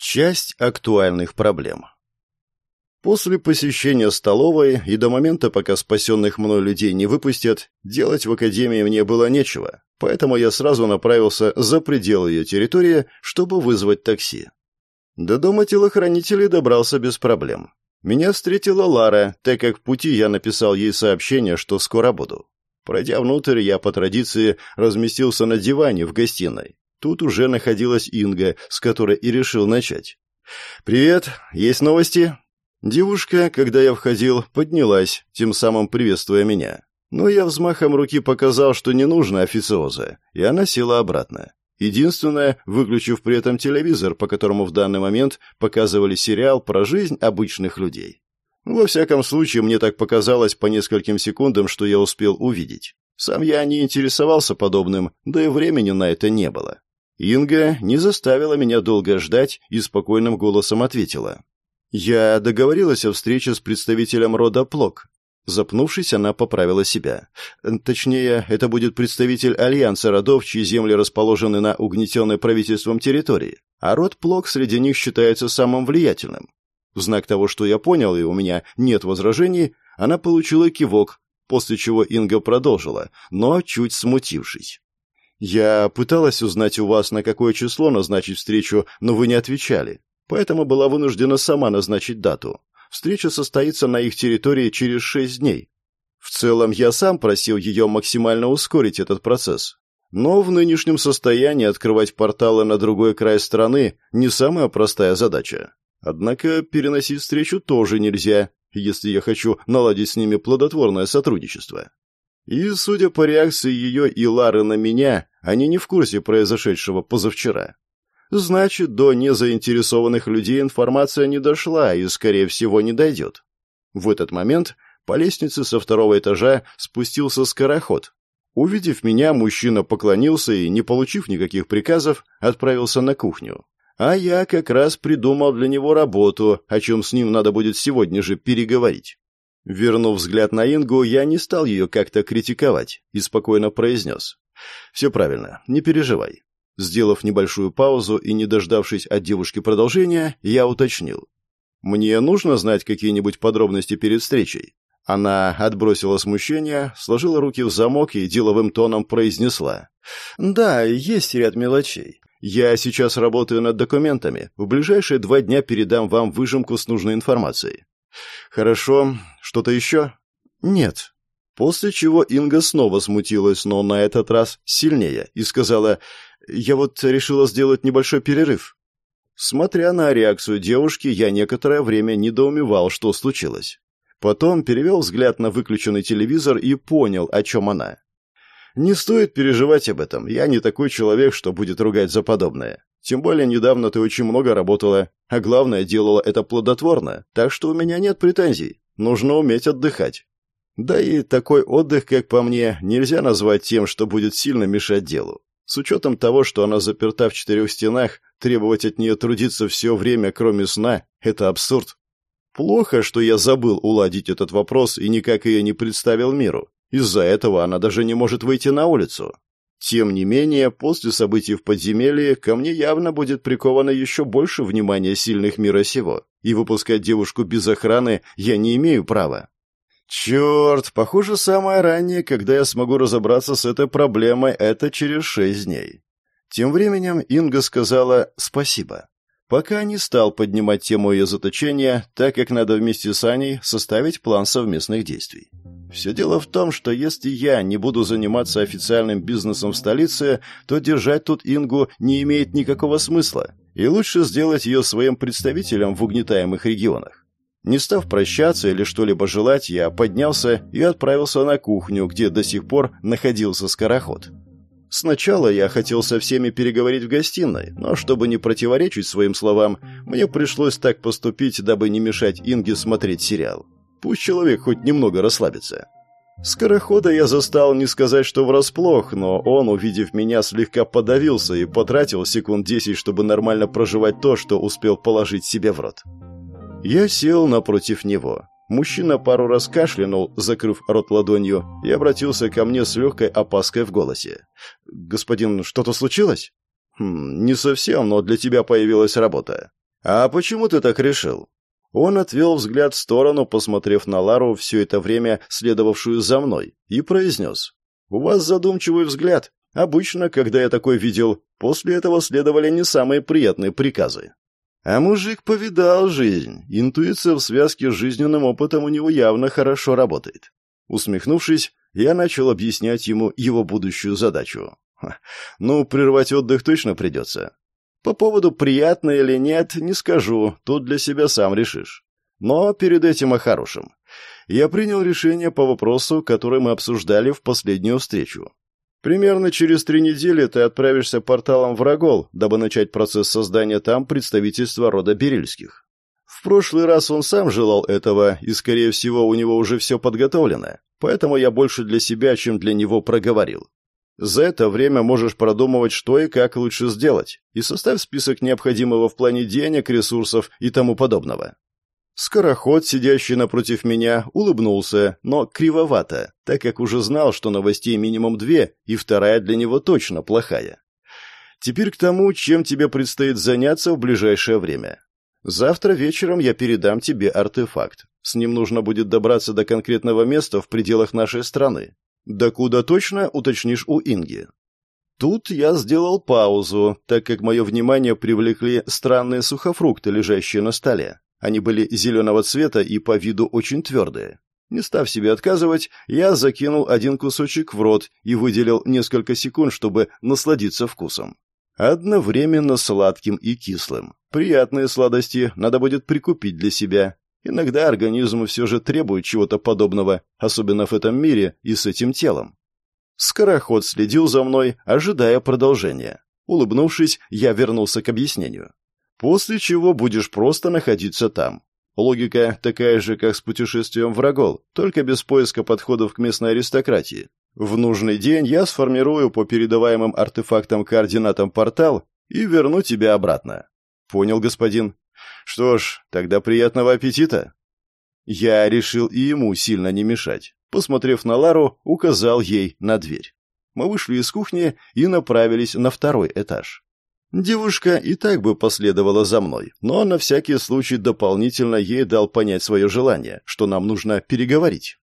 Часть актуальных проблем. После посещения столовой и до момента, пока спасенных мной людей не выпустят, делать в академии мне было нечего, поэтому я сразу направился за пределы ее территории, чтобы вызвать такси. До дома телохранителей добрался без проблем. Меня встретила Лара, так как в пути я написал ей сообщение, что скоро буду. Пройдя внутрь, я по традиции разместился на диване в гостиной. Тут уже находилась Инга, с которой и решил начать. «Привет, есть новости?» Девушка, когда я входил, поднялась, тем самым приветствуя меня. Но я взмахом руки показал, что не нужно официоза, и она села обратно. Единственное, выключив при этом телевизор, по которому в данный момент показывали сериал про жизнь обычных людей. Во всяком случае, мне так показалось по нескольким секундам, что я успел увидеть. Сам я не интересовался подобным, да и времени на это не было. Инга не заставила меня долго ждать и спокойным голосом ответила. «Я договорилась о встрече с представителем рода Плок». Запнувшись, она поправила себя. Точнее, это будет представитель Альянса родов, чьи земли расположены на угнетенной правительством территории, а род Плок среди них считается самым влиятельным. В знак того, что я понял, и у меня нет возражений, она получила кивок, после чего Инга продолжила, но чуть смутившись. «Я пыталась узнать у вас, на какое число назначить встречу, но вы не отвечали, поэтому была вынуждена сама назначить дату. Встреча состоится на их территории через шесть дней. В целом, я сам просил ее максимально ускорить этот процесс. Но в нынешнем состоянии открывать порталы на другой край страны не самая простая задача. Однако переносить встречу тоже нельзя, если я хочу наладить с ними плодотворное сотрудничество. И, судя по реакции ее и Лары на меня, они не в курсе произошедшего позавчера. Значит, до незаинтересованных людей информация не дошла и, скорее всего, не дойдет. В этот момент по лестнице со второго этажа спустился скороход. Увидев меня, мужчина поклонился и, не получив никаких приказов, отправился на кухню. А я как раз придумал для него работу, о чем с ним надо будет сегодня же переговорить. Вернув взгляд на Ингу, я не стал ее как-то критиковать и спокойно произнес. «Все правильно, не переживай». Сделав небольшую паузу и не дождавшись от девушки продолжения, я уточнил. «Мне нужно знать какие-нибудь подробности перед встречей?» Она отбросила смущение, сложила руки в замок и деловым тоном произнесла. «Да, есть ряд мелочей. Я сейчас работаю над документами. В ближайшие два дня передам вам выжимку с нужной информацией. «Хорошо. Что-то еще?» «Нет». После чего Инга снова смутилась, но на этот раз сильнее, и сказала, «Я вот решила сделать небольшой перерыв». Смотря на реакцию девушки, я некоторое время недоумевал, что случилось. Потом перевел взгляд на выключенный телевизор и понял, о чем она. «Не стоит переживать об этом. Я не такой человек, что будет ругать за подобное. Тем более недавно ты очень много работала, а главное, делала это плодотворно, так что у меня нет претензий. Нужно уметь отдыхать. Да и такой отдых, как по мне, нельзя назвать тем, что будет сильно мешать делу. С учетом того, что она заперта в четырех стенах, требовать от нее трудиться все время, кроме сна, это абсурд. Плохо, что я забыл уладить этот вопрос и никак ее не представил миру. Из-за этого она даже не может выйти на улицу. Тем не менее, после событий в подземелье ко мне явно будет приковано еще больше внимания сильных мира сего, и выпускать девушку без охраны я не имею права. Черт, похоже, самое раннее, когда я смогу разобраться с этой проблемой, это через шесть дней. Тем временем Инга сказала «спасибо». Пока не стал поднимать тему ее заточения, так как надо вместе с Аней составить план совместных действий. Все дело в том, что если я не буду заниматься официальным бизнесом в столице, то держать тут Ингу не имеет никакого смысла, и лучше сделать ее своим представителем в угнетаемых регионах. Не став прощаться или что-либо желать, я поднялся и отправился на кухню, где до сих пор находился скороход. Сначала я хотел со всеми переговорить в гостиной, но чтобы не противоречить своим словам, мне пришлось так поступить, дабы не мешать Инге смотреть сериал. Пусть человек хоть немного расслабится. Скорохода я застал не сказать, что врасплох, но он, увидев меня, слегка подавился и потратил секунд десять, чтобы нормально проживать то, что успел положить себе в рот. Я сел напротив него. Мужчина пару раз кашлянул, закрыв рот ладонью, и обратился ко мне с легкой опаской в голосе. «Господин, что-то случилось?» «Хм, не совсем, но для тебя появилась работа». «А почему ты так решил?» Он отвел взгляд в сторону, посмотрев на Лару, все это время следовавшую за мной, и произнес. «У вас задумчивый взгляд. Обычно, когда я такой видел, после этого следовали не самые приятные приказы. А мужик повидал жизнь. Интуиция в связке с жизненным опытом у него явно хорошо работает. Усмехнувшись, я начал объяснять ему его будущую задачу. Ну, прервать отдых точно придется. По поводу приятно или нет, не скажу, тут для себя сам решишь. Но перед этим о хорошем. Я принял решение по вопросу, который мы обсуждали в последнюю встречу. Примерно через три недели ты отправишься порталом в Рогол, дабы начать процесс создания там представительства рода Берильских. В прошлый раз он сам желал этого, и, скорее всего, у него уже все подготовлено, поэтому я больше для себя, чем для него проговорил. За это время можешь продумывать, что и как лучше сделать, и составь список необходимого в плане денег, ресурсов и тому подобного. Скороход, сидящий напротив меня, улыбнулся, но кривовато, так как уже знал, что новостей минимум две, и вторая для него точно плохая. Теперь к тому, чем тебе предстоит заняться в ближайшее время. Завтра вечером я передам тебе артефакт. С ним нужно будет добраться до конкретного места в пределах нашей страны. Да куда точно, уточнишь у Инги. Тут я сделал паузу, так как мое внимание привлекли странные сухофрукты, лежащие на столе. Они были зеленого цвета и по виду очень твердые. Не став себе отказывать, я закинул один кусочек в рот и выделил несколько секунд, чтобы насладиться вкусом. Одновременно сладким и кислым. Приятные сладости надо будет прикупить для себя. Иногда организм все же требует чего-то подобного, особенно в этом мире и с этим телом. Скороход следил за мной, ожидая продолжения. Улыбнувшись, я вернулся к объяснению. После чего будешь просто находиться там. Логика такая же, как с путешествием в Рогол, только без поиска подходов к местной аристократии. В нужный день я сформирую по передаваемым артефактам координатам портал и верну тебя обратно. Понял, господин. Что ж, тогда приятного аппетита. Я решил и ему сильно не мешать. Посмотрев на Лару, указал ей на дверь. Мы вышли из кухни и направились на второй этаж. Девушка и так бы последовала за мной, но на всякий случай дополнительно ей дал понять свое желание, что нам нужно переговорить.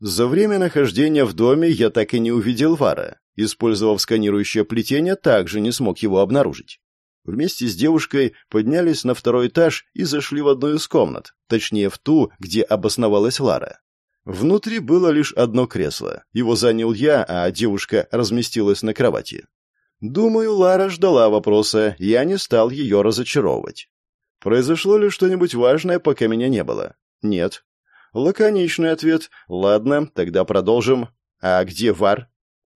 За время нахождения в доме я так и не увидел Вара. Использовав сканирующее плетение, также не смог его обнаружить. Вместе с девушкой поднялись на второй этаж и зашли в одну из комнат, точнее в ту, где обосновалась Лара. Внутри было лишь одно кресло. Его занял я, а девушка разместилась на кровати. Думаю, Лара ждала вопроса, я не стал ее разочаровывать. Произошло ли что-нибудь важное, пока меня не было? Нет. Лаконичный ответ. Ладно, тогда продолжим. А где Вар?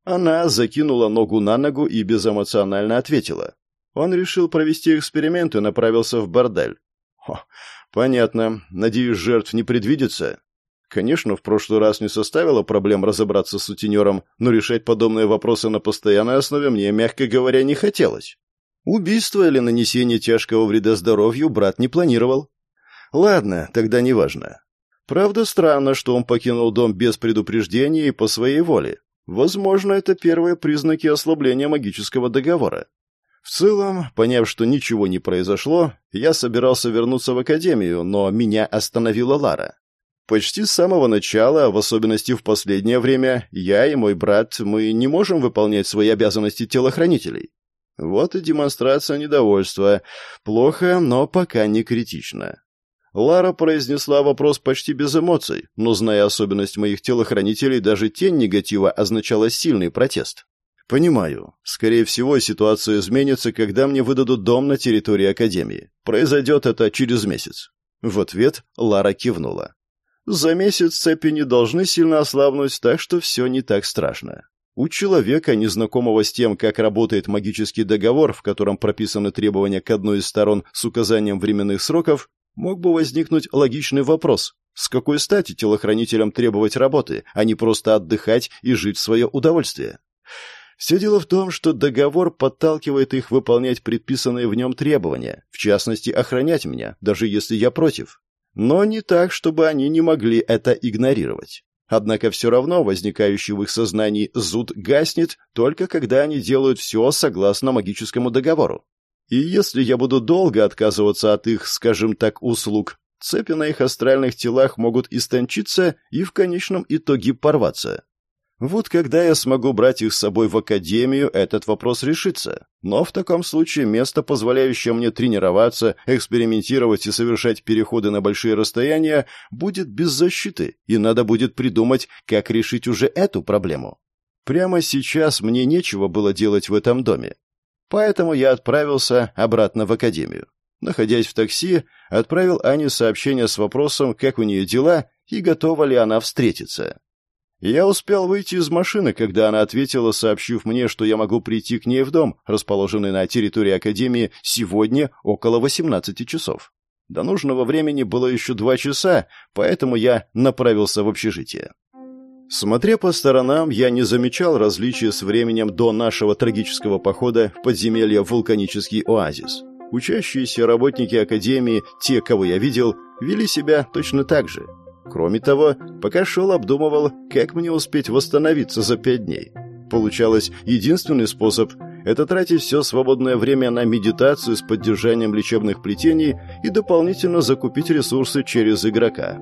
Она закинула ногу на ногу и безэмоционально ответила. Он решил провести эксперимент и направился в бордель. О, понятно. Надеюсь, жертв не предвидится. Конечно, в прошлый раз не составило проблем разобраться с сутенером, но решать подобные вопросы на постоянной основе мне, мягко говоря, не хотелось. Убийство или нанесение тяжкого вреда здоровью брат не планировал. Ладно, тогда неважно. Правда, странно, что он покинул дом без предупреждения и по своей воле. Возможно, это первые признаки ослабления магического договора. В целом, поняв, что ничего не произошло, я собирался вернуться в академию, но меня остановила Лара. Почти с самого начала, в особенности в последнее время, я и мой брат, мы не можем выполнять свои обязанности телохранителей. Вот и демонстрация недовольства. Плохо, но пока не критично. Лара произнесла вопрос почти без эмоций, но, зная особенность моих телохранителей, даже тень негатива означала сильный протест. «Понимаю. Скорее всего, ситуация изменится, когда мне выдадут дом на территории Академии. Произойдет это через месяц». В ответ Лара кивнула. За месяц цепи не должны сильно ослабнуть, так что все не так страшно. У человека, незнакомого с тем, как работает магический договор, в котором прописаны требования к одной из сторон с указанием временных сроков, мог бы возникнуть логичный вопрос. С какой стати телохранителям требовать работы, а не просто отдыхать и жить в свое удовольствие? Все дело в том, что договор подталкивает их выполнять предписанные в нем требования, в частности, охранять меня, даже если я против но не так, чтобы они не могли это игнорировать. Однако все равно возникающий в их сознании зуд гаснет только когда они делают все согласно магическому договору. И если я буду долго отказываться от их, скажем так, услуг, цепи на их астральных телах могут истончиться и в конечном итоге порваться. Вот когда я смогу брать их с собой в академию, этот вопрос решится. Но в таком случае место, позволяющее мне тренироваться, экспериментировать и совершать переходы на большие расстояния, будет без защиты, и надо будет придумать, как решить уже эту проблему. Прямо сейчас мне нечего было делать в этом доме. Поэтому я отправился обратно в академию. Находясь в такси, отправил Ане сообщение с вопросом, как у нее дела и готова ли она встретиться. Я успел выйти из машины, когда она ответила, сообщив мне, что я могу прийти к ней в дом, расположенный на территории Академии, сегодня около 18 часов. До нужного времени было еще два часа, поэтому я направился в общежитие. Смотря по сторонам, я не замечал различия с временем до нашего трагического похода в подземелье «Вулканический оазис». Учащиеся работники Академии, те, кого я видел, вели себя точно так же. Кроме того, пока шел, обдумывал, как мне успеть восстановиться за пять дней. Получалось, единственный способ – это тратить все свободное время на медитацию с поддержанием лечебных плетений и дополнительно закупить ресурсы через игрока.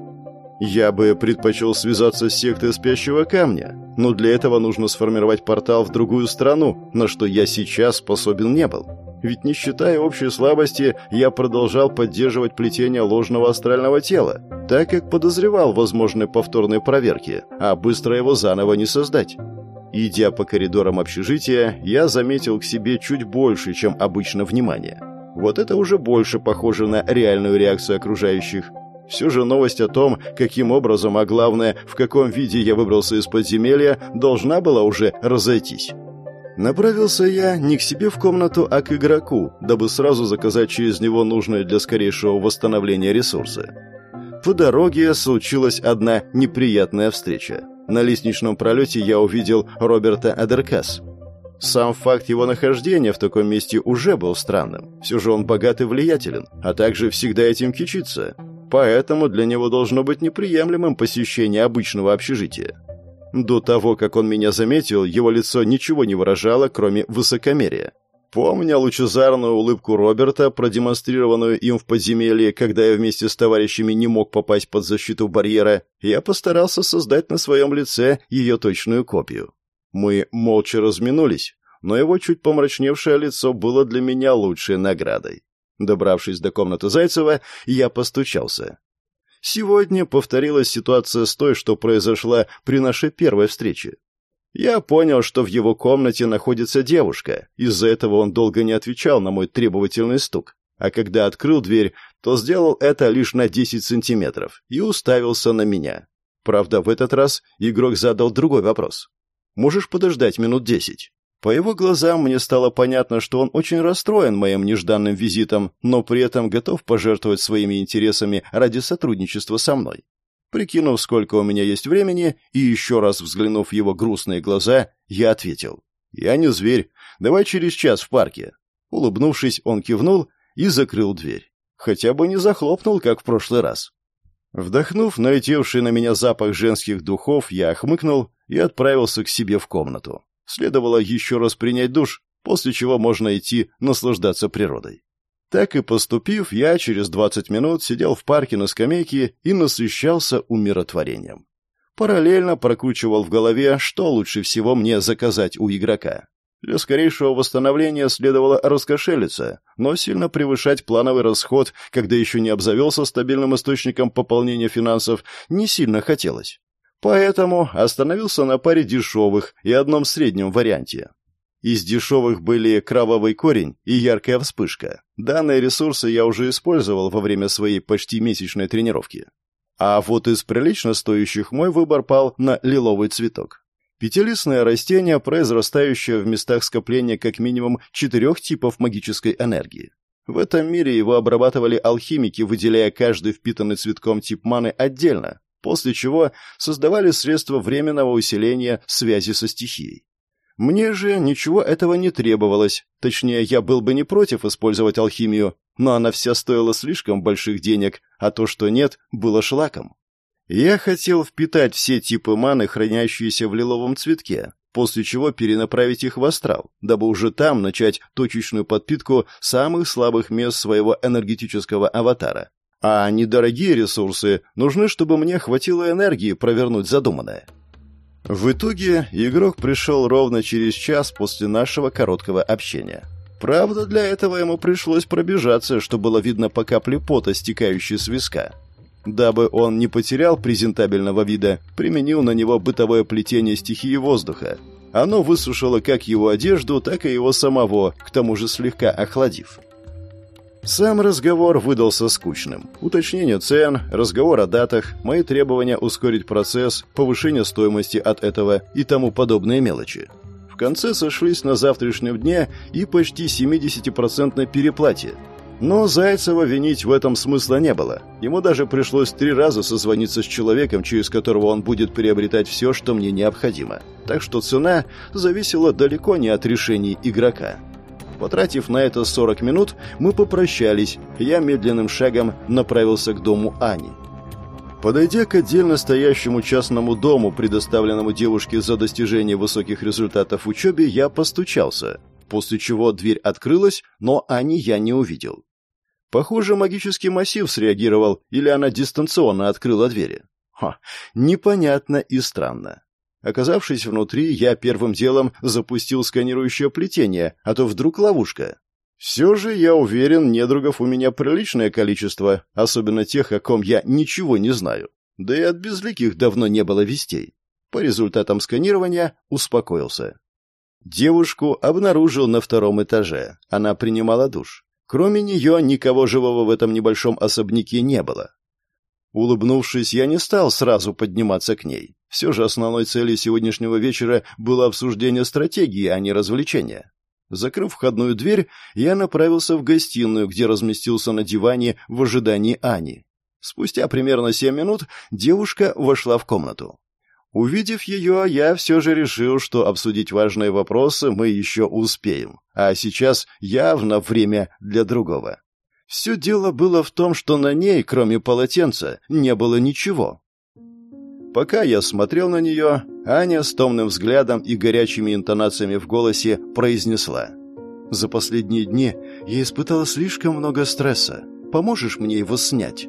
Я бы предпочел связаться с сектой спящего камня, но для этого нужно сформировать портал в другую страну, на что я сейчас способен не был. Ведь не считая общей слабости, я продолжал поддерживать плетение ложного астрального тела, так как подозревал возможной повторной проверки, а быстро его заново не создать. Идя по коридорам общежития, я заметил к себе чуть больше, чем обычно, внимания. Вот это уже больше похоже на реальную реакцию окружающих – все же новость о том, каким образом, а главное, в каком виде я выбрался из подземелья, должна была уже разойтись. Направился я не к себе в комнату, а к игроку, дабы сразу заказать через него нужные для скорейшего восстановления ресурсы. По дороге случилась одна неприятная встреча. На лестничном пролете я увидел Роберта Адеркас. Сам факт его нахождения в таком месте уже был странным. Все же он богат и влиятелен, а также всегда этим кичится поэтому для него должно быть неприемлемым посещение обычного общежития. До того, как он меня заметил, его лицо ничего не выражало, кроме высокомерия. Помня лучезарную улыбку Роберта, продемонстрированную им в подземелье, когда я вместе с товарищами не мог попасть под защиту барьера, я постарался создать на своем лице ее точную копию. Мы молча разминулись, но его чуть помрачневшее лицо было для меня лучшей наградой. Добравшись до комнаты Зайцева, я постучался. Сегодня повторилась ситуация с той, что произошла при нашей первой встрече. Я понял, что в его комнате находится девушка, из-за этого он долго не отвечал на мой требовательный стук. А когда открыл дверь, то сделал это лишь на 10 сантиметров и уставился на меня. Правда, в этот раз игрок задал другой вопрос. «Можешь подождать минут десять?» По его глазам мне стало понятно, что он очень расстроен моим нежданным визитом, но при этом готов пожертвовать своими интересами ради сотрудничества со мной. Прикинув, сколько у меня есть времени, и еще раз взглянув в его грустные глаза, я ответил. «Я не зверь. Давай через час в парке». Улыбнувшись, он кивнул и закрыл дверь. Хотя бы не захлопнул, как в прошлый раз. Вдохнув налетевший на меня запах женских духов, я хмыкнул и отправился к себе в комнату. Следовало еще раз принять душ, после чего можно идти наслаждаться природой. Так и поступив, я через 20 минут сидел в парке на скамейке и насыщался умиротворением. Параллельно прокручивал в голове, что лучше всего мне заказать у игрока. Для скорейшего восстановления следовало раскошелиться, но сильно превышать плановый расход, когда еще не обзавелся стабильным источником пополнения финансов, не сильно хотелось. Поэтому остановился на паре дешевых и одном среднем варианте. Из дешевых были кровавый корень и яркая вспышка. Данные ресурсы я уже использовал во время своей почти месячной тренировки. А вот из прилично стоящих мой выбор пал на лиловый цветок. Пятилистное растение, произрастающее в местах скопления как минимум четырех типов магической энергии. В этом мире его обрабатывали алхимики, выделяя каждый впитанный цветком тип маны отдельно, после чего создавали средства временного усиления связи со стихией. Мне же ничего этого не требовалось, точнее, я был бы не против использовать алхимию, но она вся стоила слишком больших денег, а то, что нет, было шлаком. Я хотел впитать все типы маны, хранящиеся в лиловом цветке, после чего перенаправить их в астрал, дабы уже там начать точечную подпитку самых слабых мест своего энергетического аватара. А недорогие ресурсы нужны, чтобы мне хватило энергии провернуть задуманное. В итоге игрок пришел ровно через час после нашего короткого общения. Правда, для этого ему пришлось пробежаться, что было видно по капле пота, стекающей с виска. Дабы он не потерял презентабельного вида, применил на него бытовое плетение стихии воздуха. Оно высушило как его одежду, так и его самого, к тому же слегка охладив. Сам разговор выдался скучным. Уточнение цен, разговор о датах, мои требования ускорить процесс, повышение стоимости от этого и тому подобные мелочи. В конце сошлись на завтрашнем дне и почти 70% переплате – но Зайцева винить в этом смысла не было. Ему даже пришлось три раза созвониться с человеком, через которого он будет приобретать все, что мне необходимо. Так что цена зависела далеко не от решений игрока. Потратив на это 40 минут, мы попрощались, я медленным шагом направился к дому Ани. Подойдя к отдельно стоящему частному дому, предоставленному девушке за достижение высоких результатов в учебе, я постучался, после чего дверь открылась, но Ани я не увидел. Похоже, магический массив среагировал, или она дистанционно открыла двери. Ха, непонятно и странно. Оказавшись внутри, я первым делом запустил сканирующее плетение, а то вдруг ловушка. Все же, я уверен, недругов у меня приличное количество, особенно тех, о ком я ничего не знаю. Да и от безликих давно не было вестей. По результатам сканирования успокоился. Девушку обнаружил на втором этаже. Она принимала душ. Кроме нее, никого живого в этом небольшом особняке не было. Улыбнувшись, я не стал сразу подниматься к ней. Все же основной целью сегодняшнего вечера было обсуждение стратегии, а не развлечения. Закрыв входную дверь, я направился в гостиную, где разместился на диване в ожидании Ани. Спустя примерно семь минут девушка вошла в комнату. Увидев ее, я все же решил, что обсудить важные вопросы мы еще успеем, а сейчас явно время для другого. Все дело было в том, что на ней, кроме полотенца, не было ничего. Пока я смотрел на нее, Аня с томным взглядом и горячими интонациями в голосе произнесла. «За последние дни я испытала слишком много стресса. Поможешь мне его снять?»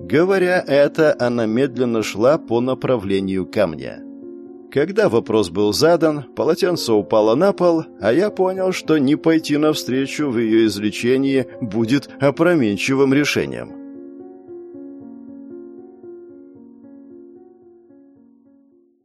Говоря это, она медленно шла по направлению ко мне. Когда вопрос был задан, полотенце упало на пол, а я понял, что не пойти навстречу в ее излечении будет опроменчивым решением.